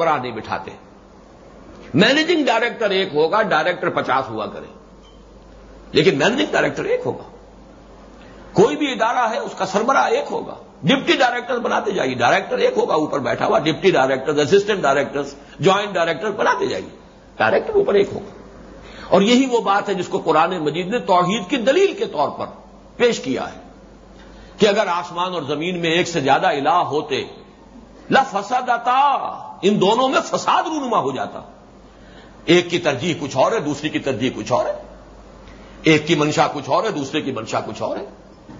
سربراہ نہیں بٹھاتے۔ Managing director ایک ہوگا ڈائریکٹر پچاس ہوا کرے۔ لیکن مینیجنگ ڈائریکٹر ایک ہوگا۔ کوئی بھی ادارہ ہے، اس کا سربراہ ایک ہوگا۔ ڈپٹی ڈائریکٹر بناتے جائیے۔ ڈائریکٹر ایک ہوگا، اوپر بیٹھا ہوا۔ Deputy director assistant director joint director بناتے جائیے۔ ڈائریکٹر اوپر ایک ہوگا۔ اور یہی وہ بات ہے جس کو قرآن مجید نے توحید کی دلیل کے طور پر پیش کیا ہے۔ کہ اگر آسمان اور زمین میں ایک سے زیادہ الہ ہوتے لفسد آتا ان دونوں میں فساد رونما ہو جاتا۔ ایک کی ترجیح کچھ اور ہے، دوسری کی ترجیح کچھ اور ہے۔ ایک کی منشا کچھ اور ہے، دوسرے کی منشا کچھ اور ہے۔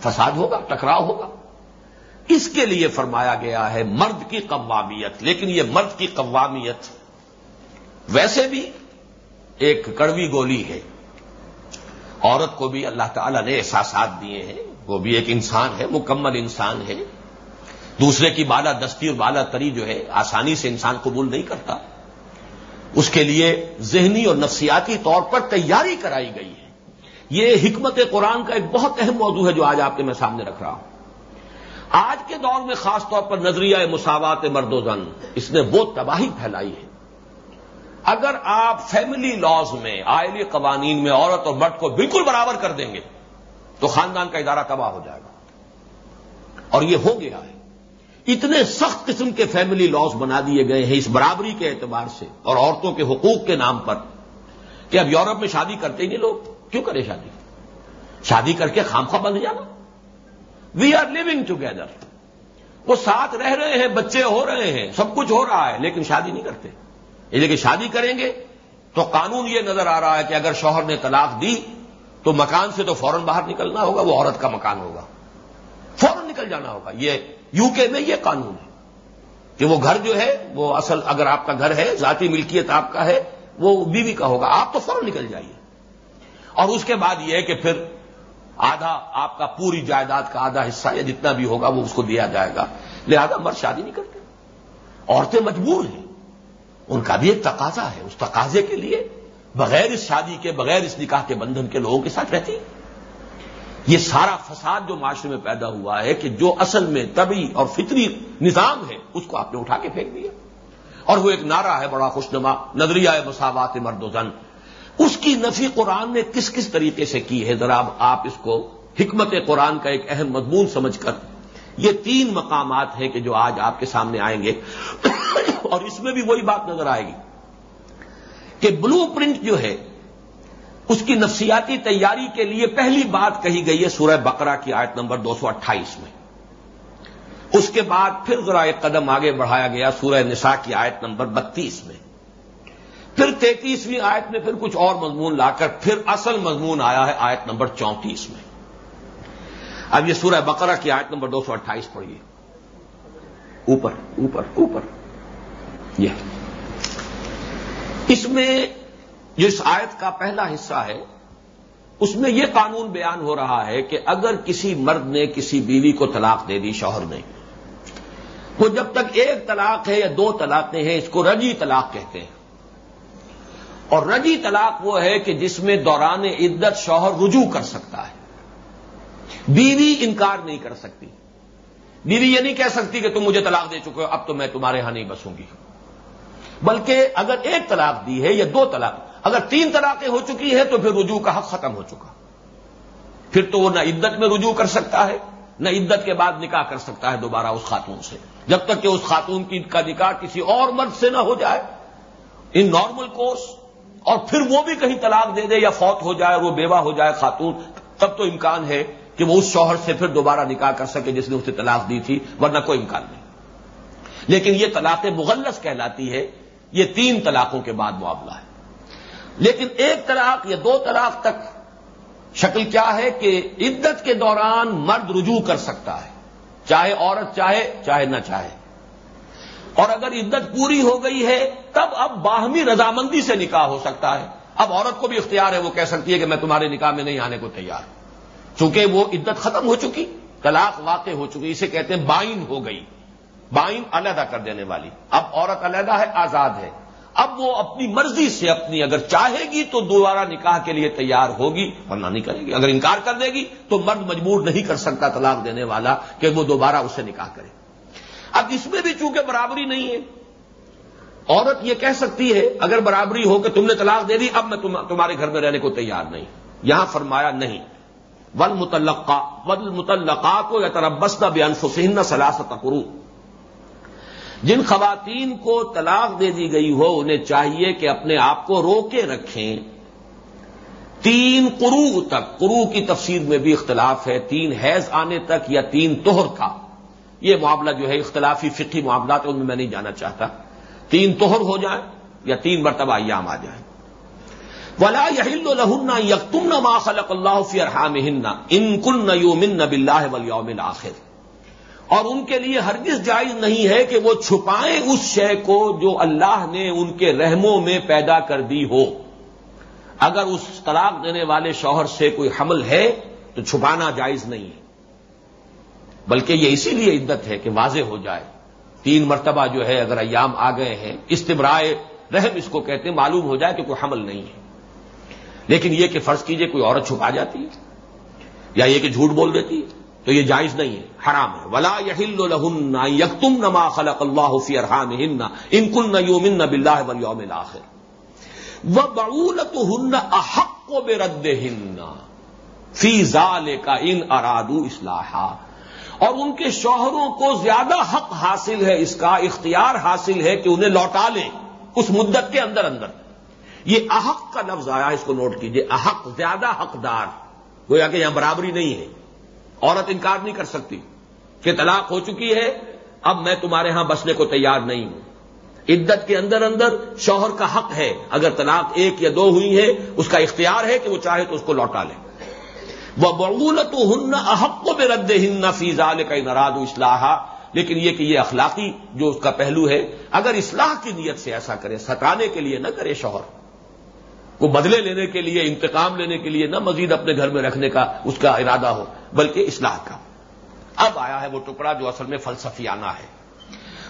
فساد ہوگا، ٹکراؤ ہوگا۔ اس کے لیے فرمایا گیا ہے مرد کی قوامیت۔ لیکن یہ مرد کی قوامیت ویسے بھی ایک کڑوی گولی ہے۔ عورت کو بھی اللہ تعالی نے احساسات دیے ہیں۔ وہ بھی ایک انسان ہے، مکمل انسان ہے۔ دوسرے کی بالا دستی اور بالا تری جو ہے، آسانی سے انسان قبول نہیں کرتا۔ اس کے لیے ذہنی اور نفسیاتی طور پر تیاری کرائی گئی ہے۔ یہ حکمت قرآن کا ایک بہت اہم موضوع ہے جو آج آپ کے میں سامنے رکھ رہا ہوں۔ آج کے دور میں خاص طور پر نظریہ مساوات مرد و زن، اس نے وہ تباہی پھیلائی ہے۔ اگر آپ فیملی لاز میں آئلی قوانین میں عورت اور مرد کو بالکل برابر کر دیں گے، تو خاندان کا ادارہ تباہ ہو جائے گا۔ اور یہ ہو گیا ہے۔ اتنے سخت قسم کے فیملی لاس بنا دیے گئے ہیں اس برابری کے اعتبار سے اور عورتوں کے حقوق کے نام پر کہ اب یورپ میں شادی کرتے ہی نہیں لوگ۔ کیوں کرے شادی؟ شادی کر کے خامخواہ بند جانا۔ وی آر لونگ ٹوگیدر وہ ساتھ رہ رہے ہیں، بچے ہو رہے ہیں، سب کچھ ہو رہا ہے، لیکن شادی نہیں کرتے۔ لیکن شادی کریں گے تو قانون یہ نظر آ رہا ہے کہ اگر شوہر نے طلاق دی تو مکان سے تو فوراً باہر نکلنا ہوگا، وہ عورت کا مکان ہوگا۔ فوراً نکل جانا ہوگا۔ یہ یو کے میں یہ قانون ہے کہ وہ گھر جو ہے، وہ اصل اگر آپ کا گھر ہے، ذاتی ملکیت آپ کا ہے، وہ بیوی کا ہوگا۔ آپ تو فوراً نکل جائیے۔ اور اس کے بعد یہ ہے کہ پھر آدھا آپ کا پوری جائیداد کا آدھا حصہ یا جتنا بھی ہوگا، وہ اس کو دیا جائے گا۔ لہذا مرد شادی نہیں کرتے۔ عورتیں مجبور ہیں۔ ان کا بھی ایک تقاضا ہے۔ اس تقاضے کے لیے بغیر اس شادی کے، بغیر اس نکاح کے بندھن کے لوگوں کے ساتھ رہتی۔ یہ سارا فساد جو معاشرے میں پیدا ہوا ہے کہ جو اصل میں طبی اور فطری نظام ہے، اس کو آپ نے اٹھا کے پھینک دیا۔ اور وہ ایک نعرہ ہے بڑا خوشنما، نظریہ مساوات مرد و زن۔ اس کی نفی قرآن نے کس کس طریقے سے کی ہے؟ ذرا آپ اس کو حکمت قرآن کا ایک اہم مضمون سمجھ کر۔ یہ تین مقامات ہیں کہ جو آج آپ کے سامنے آئیں گے۔ اور اس میں بھی وہی بات نظر آئے گی کہ بلو پرنٹ جو ہے اس کی نفسیاتی تیاری کے لیے پہلی بات کہی گئی ہے سورہ بقرہ کی آیت نمبر دو سو اٹھائیس میں۔ اس کے بعد پھر ذرا ایک قدم آگے بڑھایا گیا سورہ نساء کی آیت نمبر بتیس میں۔ پھر تینتیسویں آیت میں پھر کچھ اور مضمون لا کر پھر اصل مضمون آیا ہے آیت نمبر چونتیس میں۔ اب یہ سورہ بقرہ کی آیت نمبر دو سو اٹھائیس پڑھیے۔ اوپر اوپر اوپر۔ یہ۔ اس میں جو اس آیت کا پہلا حصہ ہے، اس میں یہ قانون بیان ہو رہا ہے کہ اگر کسی مرد نے کسی بیوی کو طلاق دے دی، شوہر نے، وہ جب تک ایک طلاق ہے یا دو طلاقیں ہیں، اس کو رجی طلاق کہتے ہیں۔ اور رجی طلاق وہ ہے کہ جس میں دوران عدت شوہر رجوع کر سکتا ہے۔ بیوی انکار نہیں کر سکتی۔ بیوی یہ نہیں کہہ سکتی کہ تم مجھے طلاق دے چکے ہو، اب تو میں تمہارے ہاں نہیں بسوں گی۔ بلکہ اگر ایک طلاق دی ہے یا دو طلاق اگر تین طلاقیں ہو چکی ہیں تو پھر رجوع کا حق ختم ہو چکا۔ پھر تو وہ نہ عدت میں رجوع کر سکتا ہے، نہ عدت کے بعد نکاح کر سکتا ہے دوبارہ اس خاتون سے۔ جب تک کہ اس خاتون کی کا نکاح کسی اور مرد سے نہ ہو جائے ان نارمل کورس اور پھر وہ بھی کہیں طلاق دے دے یا فوت ہو جائے اور وہ بیوہ ہو جائے خاتون، تب تو امکان ہے کہ وہ اس شوہر سے پھر دوبارہ نکاح کر سکے جس نے اسے طلاق دی تھی، ورنہ کوئی امکان نہیں۔ لیکن یہ طلاق مغلس کہلاتی ہے، یہ تین طلاقوں کے بعد معاملہ ہے۔ لیکن ایک طلاق یا دو طلاق تک شکل کیا ہے کہ عدت کے دوران مرد رجوع کر سکتا ہے۔ چاہے عورت چاہے چاہے نہ چاہے۔ اور اگر عدت پوری ہو گئی ہے، تب اب باہمی رضامندی سے نکاح ہو سکتا ہے۔ اب عورت کو بھی اختیار ہے، وہ کہہ سکتی ہے کہ میں تمہارے نکاح میں نہیں آنے کو تیار۔ ہوں چونکہ وہ عدت ختم ہو چکی، طلاق واقع ہو چکی، اسے کہتے ہیں بائن ہو گئی۔ بائن علیحدہ کر دینے والی۔ اب عورت علیحدہ ہے، آزاد ہے۔ اب وہ اپنی مرضی سے اپنی اگر چاہے گی تو دوبارہ نکاح کے لیے تیار ہوگی، ورنہ نہیں کرے گی۔ اگر انکار کر دے گی تو مرد مجبور نہیں کر سکتا طلاق دینے والا کہ وہ دوبارہ اسے نکاح کرے۔ اب اس میں بھی چونکہ برابری نہیں ہے، عورت یہ کہہ سکتی ہے، اگر برابری ہو کہ تم نے طلاق دے دی، اب میں تمہارے گھر میں رہنے کو تیار نہیں۔ یہاں فرمایا نہیں۔ ول متعلقہ ول متعلقہ کو یا تربس تربستا بیان فسین سلاست کرو جن خواتین کو طلاق دے دی گئی ہو، انہیں چاہیے کہ اپنے آپ کو روکے رکھیں۔ تین قرو تک قرو کی تفسیر میں بھی اختلاف ہے۔ تین حیض آنے تک یا تین توہر کا۔ یہ معاملہ جو ہے، اختلافی فقی معاملات ان میں میں نہیں جانا چاہتا۔ تین توہر ہو جائیں یا تین مرتبہ ایام آ جائیں۔ ولا یل لہن یکتم نہ ما خلق اللہ فی ارحام ان کن یومن بلّہ ولیوم آخر اور ان کے لیے ہرگز جائز نہیں ہے کہ وہ چھپائیں اس شے کو جو اللہ نے ان کے رحموں میں پیدا کر دی ہو۔ اگر اس طلاق دینے والے شوہر سے کوئی حمل ہے تو چھپانا جائز نہیں ہے۔ بلکہ یہ اسی لیے عدت ہے کہ واضح ہو جائے۔ تین مرتبہ جو ہے اگر ایام آ گئے ہیں، استبرائے رحم اس کو کہتے ہیں، معلوم ہو جائے کہ کوئی حمل نہیں ہے۔ لیکن یہ کہ فرض کیجیے کوئی عورت چھپا جاتی ہے یا یہ کہ جھوٹ بول دیتی ہے۔ تو یہ جائز نہیں ہے، حرام ہے۔ ولا یل الحن یکتم نما خلق اللہ فی ارحام ہن ان کن یومن بلّہ بل یوم آخر وہ بڑولت ہن احق و بے رد ہن فی ضال کا ان ارادو اصلاح اور ان کے شوہروں کو زیادہ حق حاصل ہے، اس کا اختیار حاصل ہے کہ انہیں لوٹا لیں اس مدت کے اندر اندر۔ یہ احق کا لفظ آیا، اس کو نوٹ کیجیے۔ احق، زیادہ حقدار۔ گویا کہ یہاں برابری نہیں ہے۔ عورت انکار نہیں کر سکتی کہ طلاق ہو چکی ہے، اب میں تمہارے ہاں بسنے کو تیار نہیں ہوں۔ عدت کے اندر اندر شوہر کا حق ہے، اگر طلاق ایک یا دو ہوئی ہے، اس کا اختیار ہے کہ وہ چاہے تو اس کو لوٹا لے۔ وہ بغولت ہن احق میں رد ہن فیضال کا نراد اصلاح لیکن یہ کہ یہ اخلاقی جو اس کا پہلو ہے، اگر اصلاح کی نیت سے ایسا کرے، ستانے کے لیے نہ کرے شوہر کو بدلے لینے کے لیے، انتقام لینے کے لیے نہ مزید اپنے گھر میں رکھنے کا اس کا ارادہ ہو بلکہ اصلاح کا۔ اب آیا ہے وہ ٹکڑا جو اصل میں فلسفیانہ ہے۔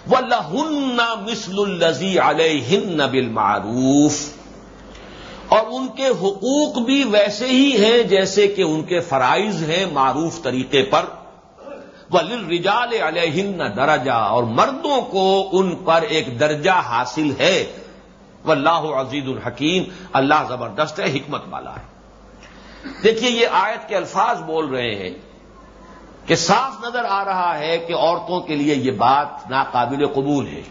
وہ لہن مسل الزی علیہ بل معروف اور ان کے حقوق بھی ویسے ہی ہیں جیسے کہ ان کے فرائض ہیں معروف طریقے پر۔ وہ رجال علیہ درجہ اور مردوں کو ان پر ایک درجہ حاصل ہے۔ وہ عزیز الحکیم اللہ زبردست ہے، حکمت والا ہے۔ دیکھیے، یہ آیت کے الفاظ بول رہے ہیں کہ صاف نظر آ رہا ہے کہ عورتوں کے لیے یہ بات ناقابل قبول ہے۔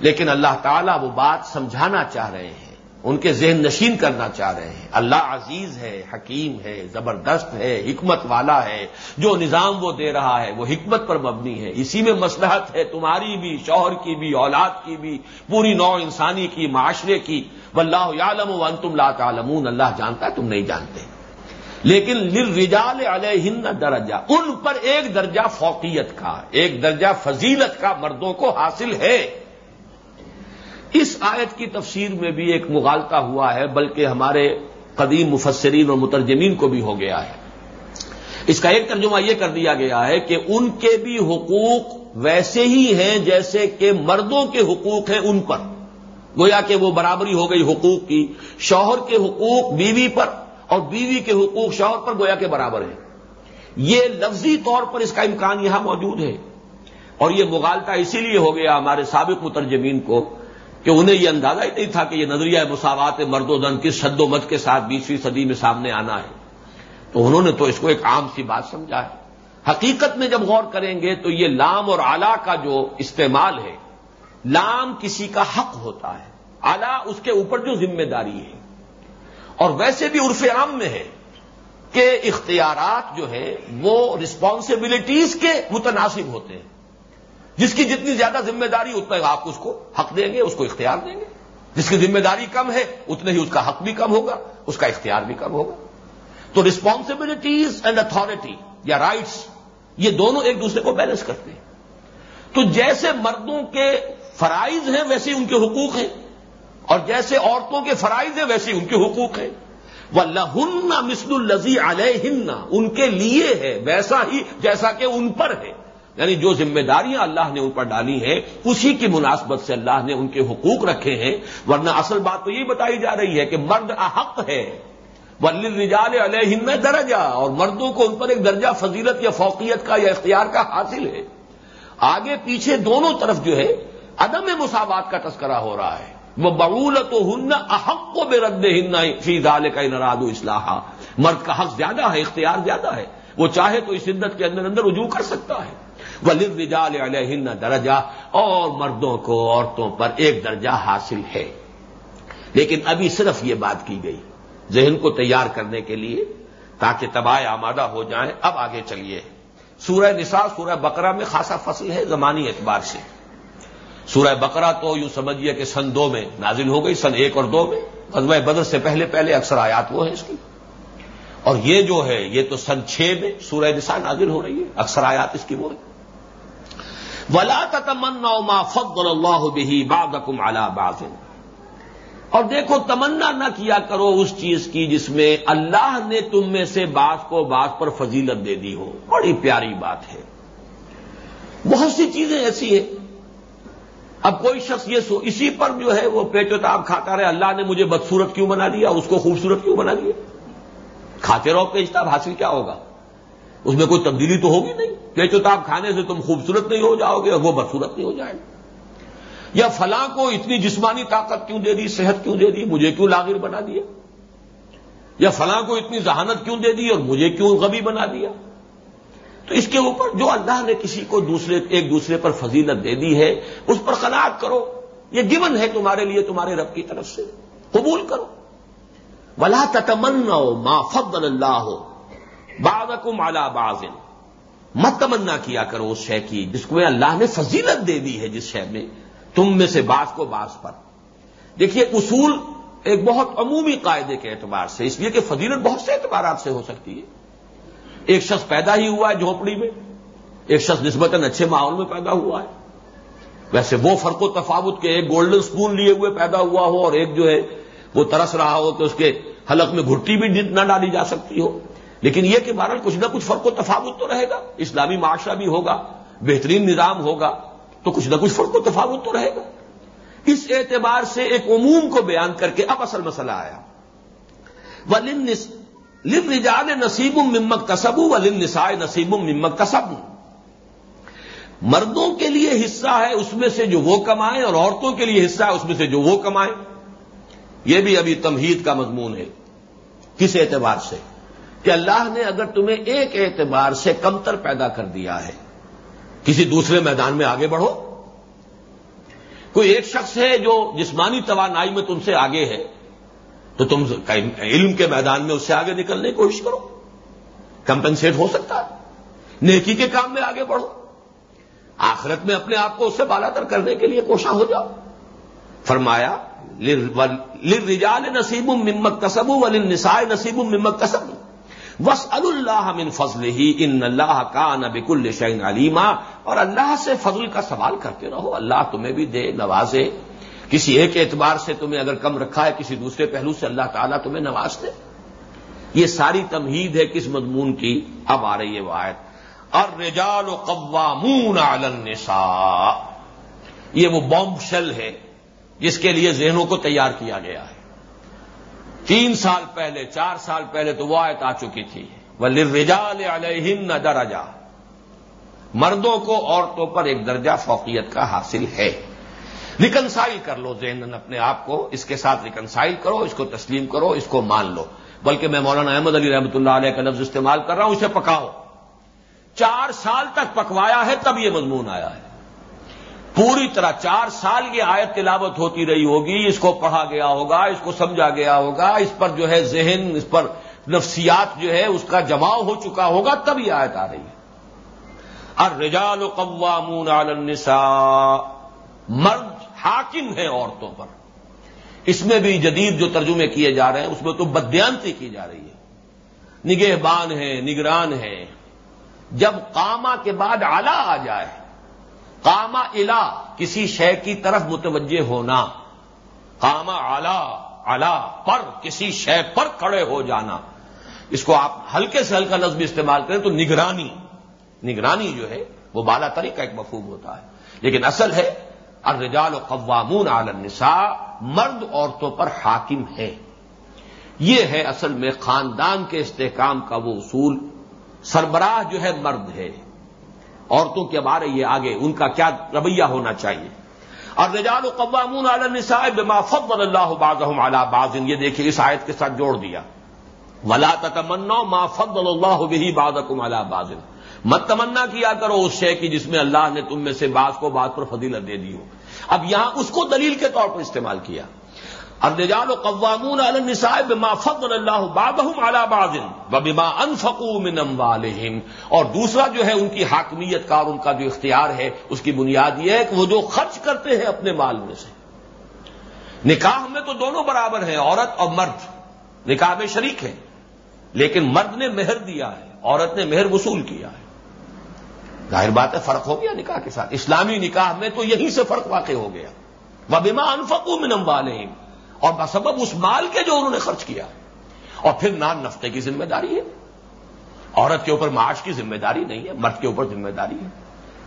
لیکن اللہ تعالیٰ وہ بات سمجھانا چاہ رہے ہیں۔ ان کے ذہن نشین کرنا چاہ رہے ہیں۔ اللہ عزیز ہے، حکیم ہے، زبردست ہے، حکمت والا ہے۔ جو نظام وہ دے رہا ہے، وہ حکمت پر مبنی ہے۔ اسی میں مسلحت ہے، تمہاری بھی، شوہر کی بھی، اولاد کی بھی، پوری نو انسانی کی، معاشرے کی۔ واللہ یعلم وانتم لا تعلمون۔ اللہ جانتا ہے، تم نہیں جانتے۔ لیکن للرجال علیہن درجہ۔ ان پر ایک درجہ فوقیت کا، ایک درجہ فضیلت کا مردوں کو حاصل ہے۔ اس آیت کی تفسیر میں بھی ایک مغالطہ ہوا ہے، بلکہ ہمارے قدیم مفسرین اور مترجمین کو بھی ہو گیا ہے۔ اس کا ایک ترجمہ یہ کر دیا گیا ہے کہ ان کے بھی حقوق ویسے ہی ہیں جیسے کہ مردوں کے حقوق ہیں ان پر۔ گویا کہ وہ برابری ہو گئی حقوق کی، شوہر کے حقوق بیوی پر اور بیوی کے حقوق شوہر پر گویا کے برابر ہیں۔ یہ لفظی طور پر اس کا امکان یہاں موجود ہے۔ اور یہ مغالطہ اسی لیے ہو گیا ہمارے سابق مترجمین کو کہ انہیں یہ اندازہ ہی نہیں تھا کہ یہ نظریہ مساوات مرد و دن کس شد و مت کے ساتھ بیسویں صدی میں سامنے آنا ہے۔ تو انہوں نے تو اس کو ایک عام سی بات سمجھا ہے۔ حقیقت میں جب غور کریں گے تو یہ لام اور آلہ کا جو استعمال ہے، لام کسی کا حق ہوتا ہے۔ آلہ اس کے اوپر جو ذمہ داری ہے۔ اور ویسے بھی عرف عام میں ہے کہ اختیارات جو ہے وہ رسپانسبلٹیز کے متناسب ہوتے ہیں۔ جس کی جتنی زیادہ ذمہ داری، اتنا آپ اس کو حق دیں گے، اس کو اختیار دیں گے۔ جس کی ذمہ داری کم ہے اتنے ہی اس کا حق بھی کم ہوگا، اس کا اختیار بھی کم ہوگا۔ تو ریسپانسبلٹیز اینڈ اتارٹی یا رائٹس یہ دونوں ایک دوسرے کو بیلنس کرتے ہیں۔ تو جیسے مردوں کے فرائض ہیں، ویسے ان کے حقوق ہیں۔ اور جیسے عورتوں کے فرائض ہیں، ویسے ان کے حقوق ہیں۔ وہ لہن مسل الزی علیہ ان کے لیے ہے، ویسا ہی جیسا کہ ان پر ہے۔ یعنی جو ذمہ داریاں اللہ نے ان پر ڈالی ہیں، اسی کی مناسبت سے اللہ نے ان کے حقوق رکھے ہیں۔ ورنہ اصل بات تو یہ بتائی جا رہی ہے کہ مرد احق ہے۔ ول رجال علیہ درجہ اور مردوں کو ان پر ایک درجہ فضیلت یا فوقیت کا یا اختیار کا حاصل ہے۔ آگے پیچھے دونوں طرف جو ہے، عدم مساوات کا تذکرہ ہو رہا ہے۔ وہ بغولت و ہن احق کو بے رد ہن فی دال کا انراد اصلاح مرد کا حق زیادہ ہے، اختیار زیادہ ہے۔ وہ چاہے تو اس عدت کے اندر اندر رجوع کر سکتا ہے۔ وہ لرجال علیہ درجہ، اور مردوں کو عورتوں پر ایک درجہ حاصل ہے۔ لیکن ابھی صرف یہ بات کی گئی، ذہن کو تیار کرنے کے لیے تاکہ تباہ آمادہ ہو جائیں۔ اب آگے چلیے۔ سورہ نساء، سورہ بقرہ میں خاصا فصل ہے زمانی اعتبار سے۔ سورہ بقرہ تو یوں سمجھیے کہ سن دو میں نازل ہو گئی، سن ایک اور دو میں۔ غزوہ بدر سے پہلے پہلے اکثر آیات وہ ہیں اس کی۔ اور یہ جو ہے، یہ تو سن چھ میں سورہ نساء نازل ہو رہی ہے، اکثر آیات اس کی وہ ہے ولا تمنا ما فضل اللہ به بعضكم على بعض۔ اور دیکھو، تمنا نہ کیا کرو اس چیز کی جس میں اللہ نے تم میں سے بعض کو بعض پر فضیلت دے دی ہو۔ بڑی پیاری بات ہے۔ بہت سی چیزیں ایسی ہیں۔ اب کوئی شخص یہ سو، اسی پر جو ہے وہ پیچوتاب کھاتا رہے، اللہ نے مجھے بدسورت کیوں بنا دیا اس کو خوبصورت کیوں بنا دیا کھاتے رہو پیچتاب حاصل کیا ہوگا؟ اس میں کوئی تبدیلی تو ہوگی نہیں۔ پیچوتاب کھانے سے تم خوبصورت نہیں ہو جاؤ گے اور وہ بدسورت نہیں ہو جائے۔ گا یا فلاں کو اتنی جسمانی طاقت کیوں دے دی، صحت کیوں دے دی، مجھے کیوں لاغر بنا دیا؟ یا فلاں کو اتنی ذہانت کیوں دے دی اور مجھے کیوں غبی بنا دیا؟ تو اس کے اوپر جو اللہ نے کسی کو دوسرے، ایک دوسرے پر فضیلت دے دی ہے، اس پر قناعت کرو۔ یہ گون ہے تمہارے لیے، تمہارے رب کی طرف سے۔ قبول کرو۔ ولا تتمن ما فضل اللہ ہو بازکم اعلی بازن مت تمنا کیا کرو اس شے کی جس کو اللہ نے فضیلت دے دی ہے جس شے میں تم میں سے بعض کو بعض پر۔ دیکھیے اصول ایک بہت عمومی قاعدے کے اعتبار سے، اس لیے کہ فضیلت بہت سے اعتبارات سے ہو سکتی ہے۔ ایک شخص پیدا ہی ہوا ہے جھونپڑی میں، ایک شخص نسبتاً اچھے ماحول میں پیدا ہوا ہے۔ ویسے وہ فرق و تفاوت کے ایک گولڈن اسپون لیے ہوئے پیدا ہوا ہو اور ایک جو ہے وہ ترس رہا ہو کہ اس کے حلق میں گھٹی بھی نہ ڈالی جا سکتی ہو۔ لیکن یہ کہ بہرحال کچھ نہ کچھ فرق و تفاوت تو رہے گا، اسلامی معاشرہ بھی ہوگا، بہترین نظام ہوگا، تو کچھ نہ کچھ فرق و تفاوت تو رہے گا۔ اس اعتبار سے ایک عموم کو بیان کر کے اب اصل مسئلہ آیا۔ لن نجان نصیب ممک تصب و لن نسائے نصیب ممک تصب مردوں کے لیے حصہ ہے اس میں سے جو وہ کمائیں اور عورتوں کے لیے حصہ ہے اس میں سے جو وہ کمائیں۔ یہ بھی ابھی تمہید کا مضمون ہے۔ کس اعتبار سے؟ کہ اللہ نے اگر تمہیں ایک اعتبار سے کمتر پیدا کر دیا ہے، کسی دوسرے میدان میں آگے بڑھو۔ کوئی ایک شخص ہے جو جسمانی توانائی میں تم سے آگے ہے، تو تم علم کے میدان میں اس سے آگے نکلنے کی کوشش کرو۔ کمپنسیٹ ہو سکتا ہے۔ نیکی کے کام میں آگے بڑھو۔ آخرت میں اپنے آپ کو اس سے بالا تر کرنے کے لیے کوشاں ہو جاؤ۔ فرمایا رجال نصیب ممک کسب ولن نسائے نصیب ممک کسب وس اللہ من فضل ہی ان اللہ کا نبک الشین علیما اور اللہ سے فضل کا سوال کرتے رہو اللہ تمہیں بھی دے نوازے کسی ایک اعتبار سے تمہیں اگر کم رکھا ہے کسی دوسرے پہلو سے اللہ تعالیٰ تمہیں نواز دے یہ ساری تمہید ہے کس مضمون کی اب آ رہی ہے وہ آیت اور رجال و قوامون النساء یہ وہ بومب شل ہے جس کے لیے ذہنوں کو تیار کیا گیا ہے تین سال پہلے، چار سال پہلے تو وہ آیت آ چکی تھی۔ وہ علیہم نہ درجہ مردوں کو عورتوں پر ایک درجہ فوقیت کا حاصل ہے۔ ریکنسائل کر لو زین اپنے آپ کو، اس کے ساتھ ریکنسائل کرو، اس کو تسلیم کرو، اس کو مان لو۔ بلکہ میں مولانا احمد علی رحمۃ اللہ علیہ کا لفظ استعمال کر رہا ہوں، اسے پکاؤ۔ چار سال تک پکوایا ہے، تب یہ مضمون آیا ہے۔ پوری طرح چار سال یہ آیت تلاوت ہوتی رہی ہوگی، اس کو پڑھا گیا ہوگا، اس کو سمجھا گیا ہوگا، اس پر جو ہے ذہن، اس پر نفسیات جو ہے اس کا جماؤ ہو چکا ہوگا، تب یہ آیت آ رہی ہے۔ اور رجال قوامون علی النساء، مرد حاکم ہے عورتوں پر۔ اس میں بھی جدید جو ترجمے کیے جا رہے ہیں، اس میں تو بدیانتی کی جا رہی ہے۔ نگہ بان ہے نگران ہے جب کاما کے بعد آلہ آ جائے کاما الا، کسی شے کی طرف متوجہ ہونا۔ کاما اعلی الا پر، کسی شے پر کھڑے ہو جانا۔ اس کو آپ ہلکے سے ہلکا لفظ استعمال کریں تو نگرانی نگرانی جو ہے، وہ بالا تری کا ایک مفہوم ہوتا ہے۔ لیکن اصل ہے، الرجال و قوامون عال النساء، مرد عورتوں پر حاکم ہے یہ ہے اصل میں خاندان کے استحکام کا وہ اصول۔ سربراہ جو ہے، مرد ہے۔ عورتوں کے بارے یہ آگے ان کا کیا رویہ ہونا چاہیے۔ اور رجال و قوامون علی النساء بما فضل اللہ بعضهم علی بعض، یہ دیکھیے اس آیت کے ساتھ جوڑ دیا۔ ولا تتمنوا ما فضل اللہ به بعضکم علی بعض۔ مت تمنا کیا کرو اس شے کی جس میں اللہ نے تم میں سے بعض کو بعض پر فضیلت دے دی ہو۔ اب یہاں اس کو دلیل کے طور پر استعمال کیا۔ الرجال قوامون علی النساء بما فضل اللہ بعضهم على بعض وبما انفقوا من اموالهم اور دوسرا جو ہے ان کی حاکمیت کا اور ان کا جو اختیار ہے، اس کی بنیاد یہ ہے کہ وہ جو خرچ کرتے ہیں اپنے مال میں سے۔ نکاح میں تو دونوں برابر ہیں، عورت اور مرد۔ نکاح میں شریک ہے لیکن مرد نے مہر دیا ہے، عورت نے مہر وصول کیا ہے۔ ظاہر بات ہے، فرق ہو گیا نکاح کے ساتھ۔ اسلامی نکاح میں تو یہیں سے فرق واقع ہو گیا۔ وہ بیما انفقو من اموالهم اور بسبب اس مال کے جو انہوں نے خرچ کیا، اور پھر نان نفتے کی ذمہ داری ہے۔ عورت کے اوپر معاش کی ذمہ داری نہیں ہے، مرد کے اوپر ذمہ داری ہے۔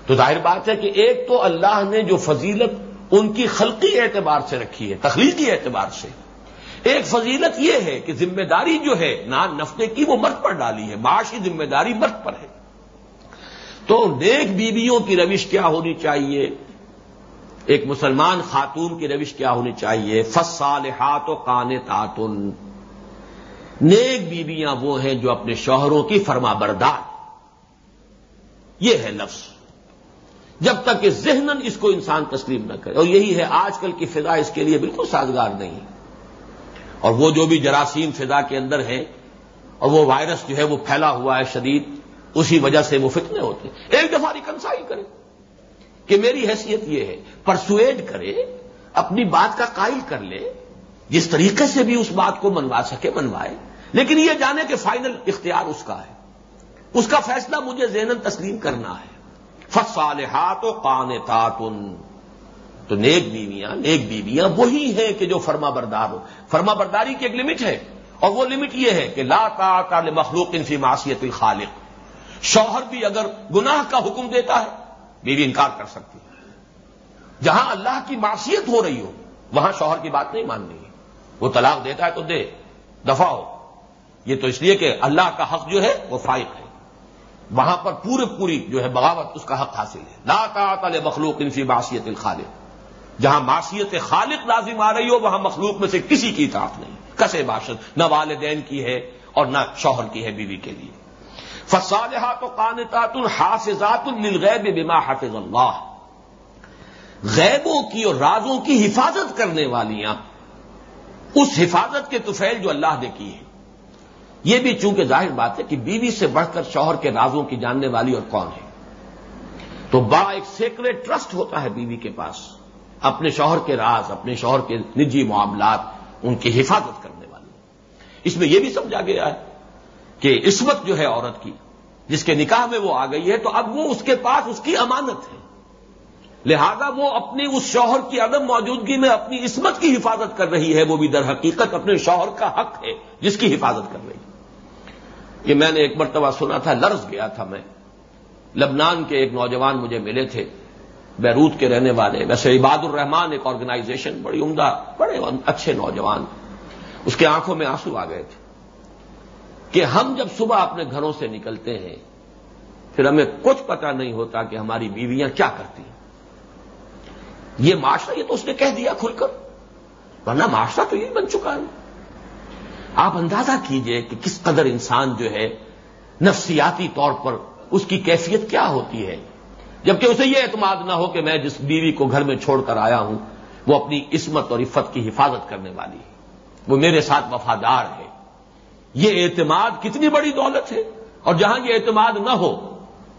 تو ظاہر بات ہے کہ ایک تو اللہ نے جو فضیلت ان کی خلقی اعتبار سے رکھی ہے، تخلیقی اعتبار سے۔ ایک فضیلت یہ ہے کہ ذمہ داری جو ہے، نان نفتے کی وہ مرد پر ڈالی ہے معاشی ذمہ داری مرد پر ہے۔ تو نیک بیویوں کی روش کیا ہونی چاہیے؟ ایک مسلمان خاتون کی روش کیا ہونی چاہیے؟ فصالحات و کان تعتن نیک بیویاں وہ ہیں جو اپنے شوہروں کی فرما بردار۔ یہ ہے لفظ۔ جب تک کہ ذہن اس کو انسان تسلیم نہ کرے۔ اور یہی ہے آج کل کی فضا اس کے لیے بالکل سازگار نہیں۔ اور وہ جو بھی جراثیم فضا کے اندر ہیں، اور وہ وائرس جو ہے وہ پھیلا ہوا ہے شدید، اسی وجہ سے وہ فتنے ہوتے ہیں۔ ایک دفعہ ریکنسائی کرے کہ میری حیثیت یہ ہے پرسویڈ کرے، اپنی بات کا قائل کر لے، جس طریقے سے بھی اس بات کو منوا سکے، منوائے۔ لیکن یہ جانے کہ فائنل اختیار اس کا ہے۔ اس کا فیصلہ مجھے زینن تسلیم کرنا ہے۔ فصالحات و قان تو نیک بیویاں نیک بیویاں وہی ہیں کہ جو فرما بردار ہو فرما برداری کی ایک لمٹ ہے۔ اور وہ لمٹ یہ ہے کہ لا تعالی مخلوق انفی معاشیت الخالق۔ شوہر بھی اگر گناہ کا حکم دیتا ہے بیوی انکار کر سکتی ہے جہاں اللہ کی معصیت ہو رہی ہو، وہاں شوہر کی بات نہیں ماننی۔ ہے وہ طلاق دیتا ہے تو دے دفاع ہو۔ یہ تو اس لیے کہ اللہ کا حق جو ہے، وہ فائق ہے۔ وہاں پر پورے پوری جو ہے بغاوت، اس کا حق حاصل ہے۔ لا تعالی مخلوق انفی معصیت الخالق۔ جہاں معصیت خالق لازم آ رہی ہو، وہاں مخلوق میں سے کسی کی اطاعت نہیں۔ کسے باشد نہ والدین کی ہے اور نہ شوہر کی ہے بیوی کے لیے۔ فصالحات و قانتات الحافظات للغیب بما حافظ اللہ۔ غیبوں کی اور رازوں کی حفاظت کرنے والیاں، اس حفاظت کے توفیل جو اللہ نے کی ہے یہ بھی چونکہ ظاہر بات ہے کہ بیوی سے بڑھ کر شوہر کے رازوں کی جاننے والی اور کون ہے۔ تو با ایک سیکریٹ ٹرسٹ ہوتا ہے بیوی کے پاس، اپنے شوہر کے راز، اپنے شوہر کے نجی معاملات، ان کی حفاظت کرنے والی۔ اس میں یہ بھی سمجھا گیا ہے کہ اس وقت جو ہے عورت کی، جس کے نکاح میں وہ آ گئی ہے، تو اب وہ اس کے پاس اس کی امانت ہے۔ لہذا وہ اپنی اس شوہر کی عدم موجودگی میں اپنی عصمت کی حفاظت کر رہی ہے۔ وہ بھی در حقیقت اپنے شوہر کا حق ہے، جس کی حفاظت کر رہی ہے۔ یہ میں نے ایک مرتبہ سنا تھا، لرز گیا تھا میں۔ لبنان کے ایک نوجوان مجھے ملے تھے، بیروت کے رہنے والے۔ ویسے عباد الرحمان ایک آرگنائزیشن بڑی عمدہ، بڑے اچھے نوجوان۔ اس کے آنکھوں میں آنسو آ گئے تھے۔ کہ ہم جب صبح اپنے گھروں سے نکلتے ہیں، پھر ہمیں کچھ پتا نہیں ہوتا کہ ہماری بیویاں کیا کرتی ہیں۔ یہ معاشرہ یہ تو اس نے کہہ دیا کھل کر، ورنہ معاشرہ تو یہ بن چکا ہے۔ آپ اندازہ کیجیے کہ کس قدر انسان جو ہے، نفسیاتی طور پر اس کی کیفیت کیا ہوتی ہے۔ جبکہ اسے یہ اعتماد نہ ہو کہ میں جس بیوی کو گھر میں چھوڑ کر آیا ہوں، وہ اپنی عصمت اور عفت کی حفاظت کرنے والی ہے۔ وہ میرے ساتھ وفادار ہے۔ یہ اعتماد کتنی بڑی دولت ہے اور جہاں یہ اعتماد نہ ہو،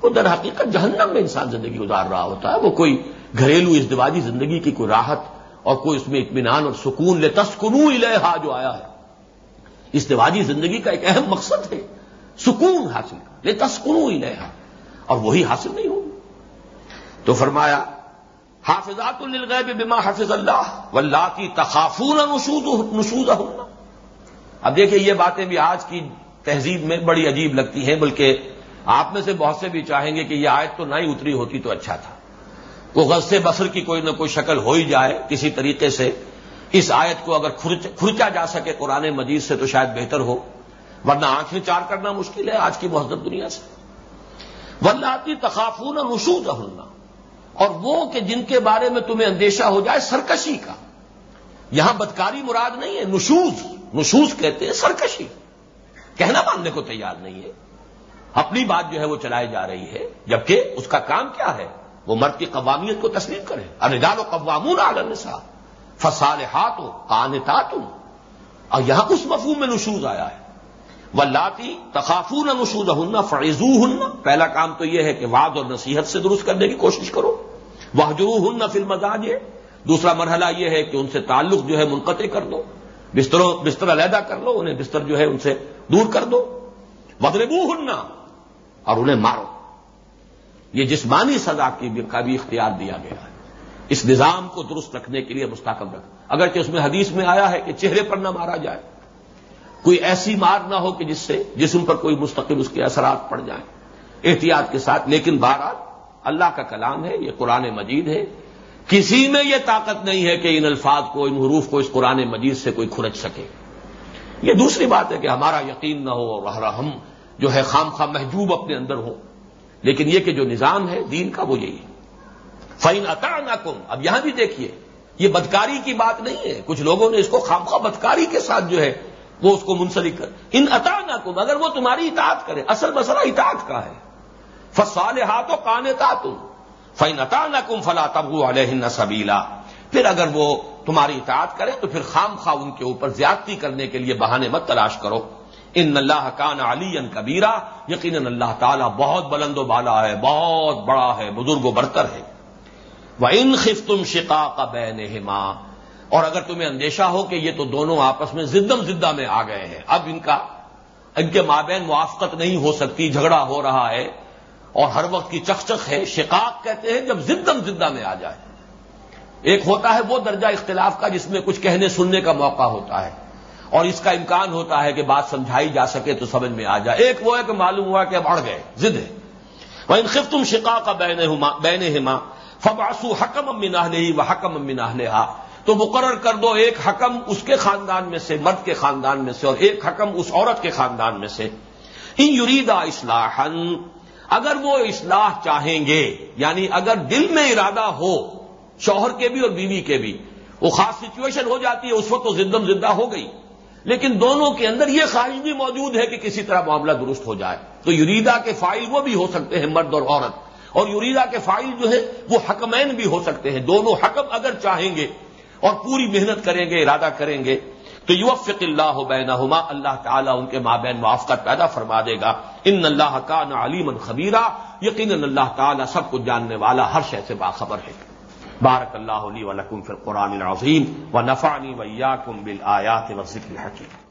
وہ در حقیقت جہنم میں انسان زندگی گزار رہا ہوتا ہے۔ وہ کوئی گھریلو ازدواجی زندگی کی کوئی راحت اور کوئی اس میں اطمینان اور سکون لے، تسکنو الحا جو آیا ہے۔ ازدواجی زندگی کا ایک اہم مقصد ہے، سکون حاصل لے تسکنو الحا اور وہی حاصل نہیں ہوگی تو فرمایا حافظات للغیب بما حافظ اللہ واللہ کی تخافون نشوز ہونا اب دیکھیے یہ باتیں بھی آج کی تہذیب میں بڑی عجیب لگتی ہیں، بلکہ آپ میں سے بہت سے بھی چاہیں گے کہ یہ آیت تو نہ ہی اتری ہوتی تو اچھا تھا۔ وہ غصے بسر کی کوئی نہ کوئی شکل ہو ہی جائے کسی طریقے سے۔ اس آیت کو اگر کھرچا جا سکے قرآن مجید سے تو شاید بہتر ہو۔ ورنہ آنکھیں چار کرنا مشکل ہے آج کی مہذب دنیا سے۔ ورنہ تخافون نشوز ہونا اور وہ کہ جن کے بارے میں تمہیں اندیشہ ہو جائے سرکشی کا۔ یہاں بدکاری مراد نہیں ہے، نشوز۔ نشوز کہتے ہیں سرکشی۔ کہنا ماننے کو تیار نہیں ہے۔ اپنی بات جو ہے وہ چلائی جا رہی ہے۔ جبکہ اس کا کام کیا ہے؟ وہ مرد کی قوامیت کو تسلیم کرے۔ ارجال و قوامون عالم صاحب فسال ہاتھ ہو آنتا اور یہاں اس مفہوم میں نشوز آیا ہے۔ وہ لاتی تقافون نشوز ہننا فیضو ہننا پہلا کام تو یہ ہے کہ واد اور نصیحت سے درست کرنے کی کوشش کرو۔ وہ جو ہن فل مزاج ہے دوسرا مرحلہ یہ ہے کہ ان سے تعلق جو ہے منقطع کر دو۔ بستروں بستر علیحدہ کر لو، انہیں بستر جو ہے ان سے دور کر دو۔ وغربو ہننا اور انہیں مارو۔ یہ جسمانی سزا کی کا بھی اختیار دیا گیا ہے۔ اس نظام کو درست رکھنے کے لیے مستقب رکھ۔ اگرچہ اس میں حدیث میں آیا ہے کہ چہرے پر نہ مارا جائے۔ کوئی ایسی مار نہ ہو کہ جس سے جسم پر کوئی مستقل اس کے اثرات پڑ جائیں۔ احتیاط کے ساتھ، لیکن بہرحال اللہ کا کلام ہے، یہ قرآن مجید ہے۔ کسی میں یہ طاقت نہیں ہے کہ ان الفاظ کو، ان حروف کو اس قرآن مجید سے کوئی کھرچ سکے۔ یہ دوسری بات ہے کہ ہمارا یقین نہ ہو اور ہم جو ہے خام خواہ محجوب اپنے اندر ہو لیکن یہ کہ جو نظام ہے، دین کا وہ یہی۔ ہے فائن عطا نہ اب یہاں بھی دیکھیے، یہ بدکاری کی بات نہیں ہے۔ کچھ لوگوں نے اس کو خامخواہ بدکاری کے ساتھ جو ہے وہ اس کو منسلک کر۔ ان عطا نہ اگر وہ تمہاری اطاعت کرے، اصل مسئلہ اطاعت کا ہے۔ فسال ہاتھوں کان تم فائن عطا نہ کم فلا تبو علیہ سبیلا پھر اگر وہ تمہاری اطاعت کرے تو پھر خام خواہ ان کے اوپر زیادتی کرنے کے لیے بہانے مت تلاش کرو۔ ان اللہ کان علی ان کبیرا یقیناً اللہ تعالیٰ بہت بلند و بالا ہے، بہت بڑا ہے، بزرگ و برتر ہے۔ وہ ان خف تم شکا کا بین اور اگر تمہیں اندیشہ ہو کہ یہ تو دونوں آپس میں زدم زدہ میں آ گئے ہیں، اب ان کا، ان کے مابین موافقت نہیں ہو سکتی، جھگڑا ہو رہا ہے۔ اور ہر وقت کی چکچک ہے، شقاق کہتے ہیں، جب زدم زدہ میں آ جائے۔ ایک ہوتا ہے وہ درجہ اختلاف کا جس میں کچھ کہنے سننے کا موقع ہوتا ہے۔ اور اس کا امکان ہوتا ہے کہ بات سمجھائی جا سکے تو سمجھ میں آ جائے۔ ایک وہ ہے کہ معلوم ہوا کہ اب اڑ گئے زد ہے وہ انخف تم شکا کا بین ہما فباسو حکم امی نہ وہ حکم امی نہ تو مقرر کر دو، ایک حکم اس کے خاندان میں سے، مرد کے خاندان میں سے، اور ایک حکم اس عورت کے خاندان میں سے۔ ان یریدا اصلاح اگر وہ اصلاح چاہیں گے یعنی اگر دل میں ارادہ ہو، شوہر کے بھی اور بیوی کے بھی، وہ خاص سچویشن ہو جاتی ہے، اس وقت تو زندم زندہ ہو گئی۔ لیکن دونوں کے اندر یہ خواہش بھی موجود ہے کہ کسی طرح معاملہ درست ہو جائے۔ تو یوریدا کے فائل وہ بھی ہو سکتے ہیں، مرد اور عورت۔ اور یوریدا کے فائل جو ہے، وہ حکمین بھی ہو سکتے ہیں۔ دونوں حکم اگر چاہیں گے اور پوری محنت کریں گے، ارادہ کریں گے تو یوفق اللہ بینہما اللہ تعالیٰ ان کے مابین موافقت پیدا فرما دے گا۔ ان اللہ کا نا علیم خبیرہ یقیناً اللہ تعالیٰ سب کچھ جاننے والا ہر شے سے باخبر ہے۔ بارک اللہ علی ولکم فی القرآن العظیم۔ و نفانی ویا کم بل آیات و ذکر حکیم